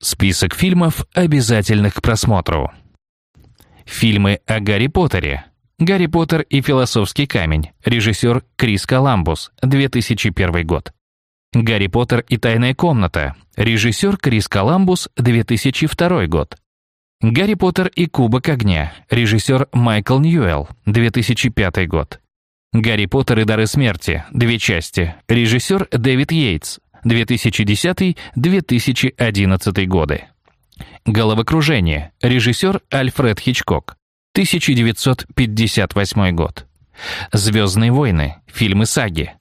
Список фильмов, обязательных к просмотру. Фильмы о Гарри Поттере. «Гарри Поттер и философский камень», режиссер Крис Коламбус, 2001 год. «Гарри Поттер и тайная комната», режиссер Крис Коламбус, 2002 год. «Гарри Поттер и кубок огня», режиссер Майкл Ньюэлл, 2005 год. «Гарри Поттер и дары смерти», две части, режиссер Дэвид Йейтс, 2010-2011 годы. «Головокружение», режиссер Альфред Хичкок, 1958 год. «Звездные войны», фильмы саги.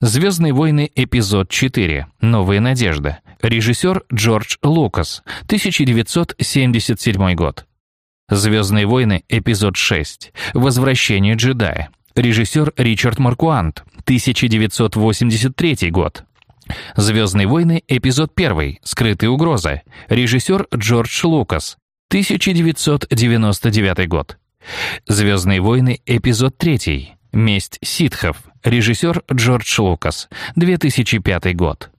«Звездные войны. Эпизод 4. Новая надежда». Режиссер Джордж Лукас. 1977 год. «Звездные войны. Эпизод 6. Возвращение джедая». Режиссер Ричард Маркуант. 1983 год. «Звездные войны. Эпизод 1. Скрытая угроза». Режиссер Джордж Лукас. 1999 год. «Звездные войны. Эпизод 3. Месть ситхов». Режиссер Джордж Лукас. 2005 год.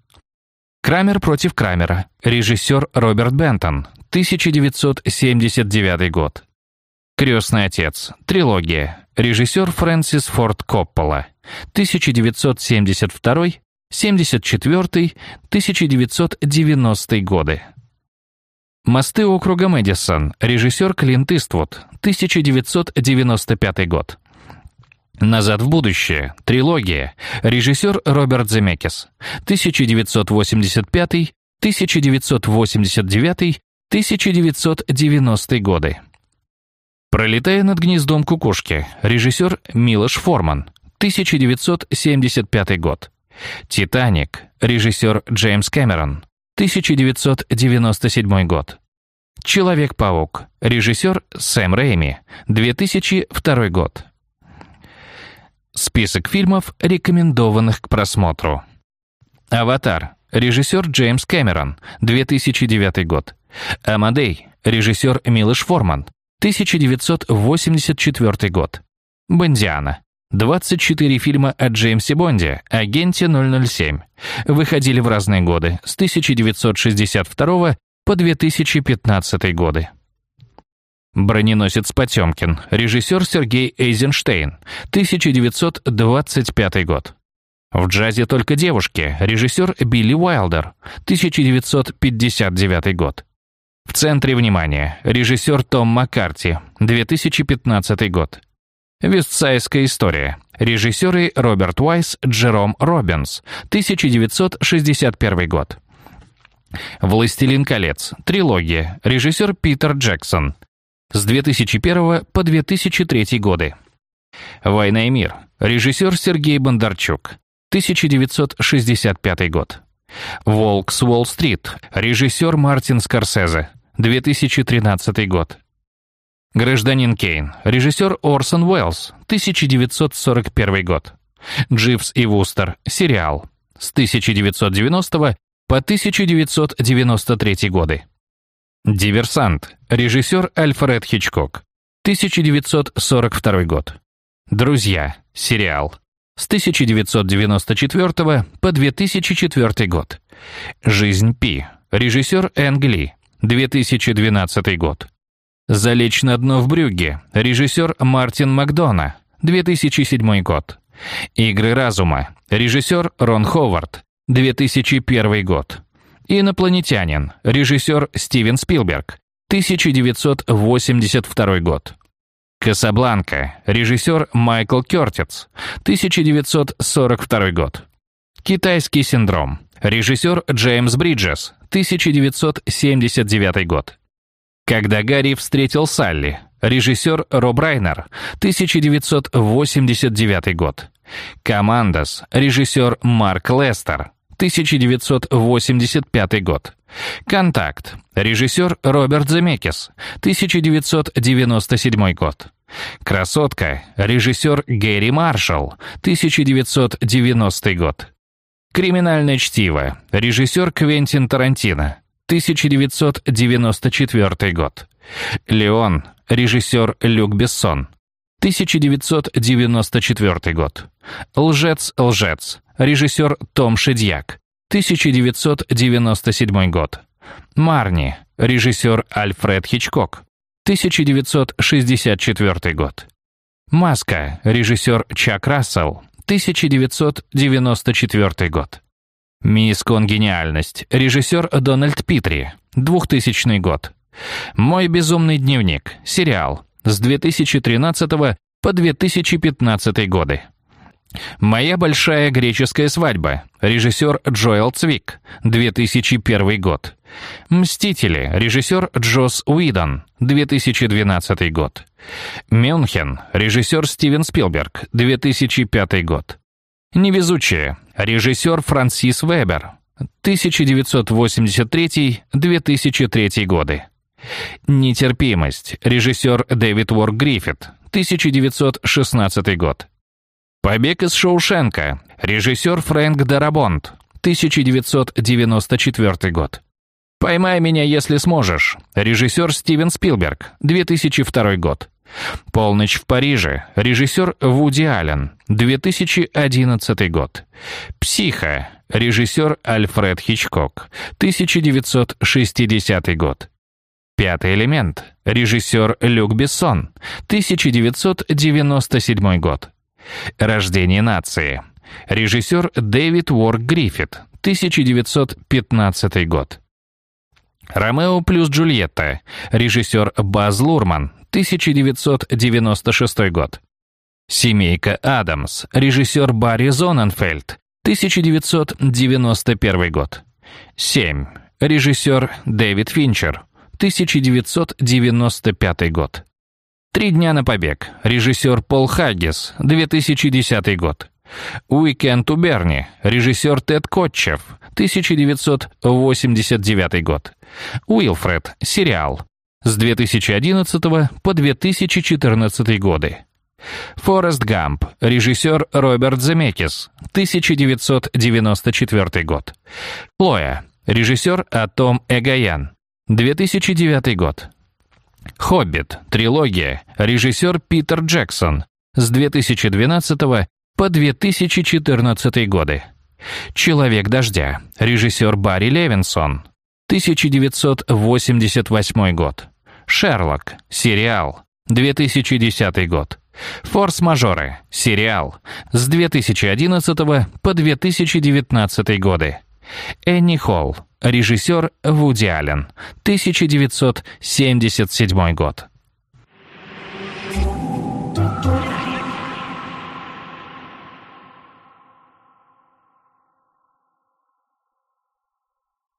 «Крамер против Крамера». Режиссер Роберт Бентон. 1979 год. «Крестный отец». Трилогия. Режиссер Фрэнсис Форд Коппола. 1972 74 1990 годы. «Мосты округа Мэдисон», режиссер Клинт Иствуд, 1995 год. «Назад в будущее», трилогия, режиссер Роберт Земекис, 1985 1989 1990 годы. «Пролетая над гнездом кукушки», режиссер Милош Форман, 1975 год. «Титаник», режиссер Джеймс Кэмерон, 1997 год. Человек-паук. Режиссер Сэм Рэйми. 2002 год. Список фильмов, рекомендованных к просмотру. «Аватар». Режиссер Джеймс Кэмерон. 2009 год. «Амадей». Режиссер Милош Форман. 1984 год. «Бондиана». 24 фильма о Джеймсе Бонде, агенте 007. Выходили в разные годы, с 1962 по 2015 годы. «Броненосец Потемкин», режиссер Сергей Эйзенштейн, 1925 год. «В джазе только девушки», режиссер Билли Уайлдер, 1959 год. «В центре внимания», режиссер Том Маккарти, 2015 год. «Вестсайская история», режиссеры Роберт Уайс, Джером Робинс, 1961 год. «Властелин колец», трилогия, режиссер Питер Джексон, с 2001 по 2003 годы. «Война и мир», режиссер Сергей Бондарчук, 1965 год. «Волк с Уолл-стрит», режиссер Мартин Скорсезе, 2013 год. «Гражданин Кейн», режиссер Орсон Уэллс, 1941 год. «Дживс и Вустер», сериал, с 1990 по 1993 годы. «Диверсант», режиссер Альфред Хичкок, 1942 год. «Друзья», сериал, с 1994 по 2004 год. «Жизнь Пи», режиссер Энгли, 2012 год. «Залечь на дно в Брюгге», режиссер Мартин Макдона, 2007 год. «Игры разума», режиссер Рон Ховард, 2001 год. «Инопланетянин», режиссер Стивен Спилберг, 1982 год. «Касабланка», режиссер Майкл Кертиц, 1942 год. «Китайский синдром», режиссер Джеймс Бриджес, 1979 год. «Когда Гарри встретил Салли», режиссер Роб Райнер, 1989 год. «Командос», режиссер Марк Лестер, 1985 год. «Контакт», режиссер Роберт Земекис, 1997 год. «Красотка», режиссер Гэри Маршалл, 1990 год. «Криминальное чтиво», режиссер Квентин Тарантино, 1994 год. «Леон», режиссер Люк Бессон, 1994 год. «Лжец-лжец», режиссер Том Шедьяк, 1997 год. Марни, режиссер Альфред Хичкок, 1964 год. Маска, режиссер Чак Рассел, 1994 год. Мисс Конгениальность, режиссер Дональд Питри, 2000 год. Мой безумный дневник, сериал, с 2013 по 2015 годы. «Моя большая греческая свадьба», режиссер Джоэл Цвик, 2001 год. «Мстители», режиссер Джос Уидон, 2012 год. «Мюнхен», режиссер Стивен Спилберг, 2005 год. «Невезучие», режиссер Франсис Вебер, 1983-2003 годы. «Нетерпимость», режиссер Дэвид Уорк Гриффит, 1916 год. «Побег из Шоушенка», режиссер Фрэнк Дарабонт, 1994 год. «Поймай меня, если сможешь», режиссер Стивен Спилберг, 2002 год. «Полночь в Париже», режиссер Вуди Аллен, 2011 год. «Психа», режиссер Альфред Хичкок, 1960 год. «Пятый элемент», режиссер Люк Бессон, 1997 год. «Рождение нации», режиссер Дэвид Уорк Гриффит, 1915 год. «Ромео плюс Джульетта», режиссер Баз Лурман, 1996 год. «Семейка Адамс», режиссер Барри Зоненфельд, 1991 год. «Семь», режиссер Дэвид Финчер, 1995 год. «Три дня на побег», режиссер Пол Хаггис, 2010 год. «Уикенд у Берни», режиссер Тед Котчев, 1989 год. «Уилфред», сериал, с 2011 по 2014 годы. «Форест Гамп», режиссер Роберт Земекис, 1994 год. «Хлоя», режиссер Атом Эгоян, 2009 год. «Хоббит», трилогия, режиссер Питер Джексон, с 2012 по 2014 годы. «Человек дождя», режиссер Барри Левинсон, 1988 год. «Шерлок», сериал, 2010 год. «Форс-мажоры», сериал, с 2011 по 2019 годы. Энни Холл, режиссер Вуди Аллен, 1977 год.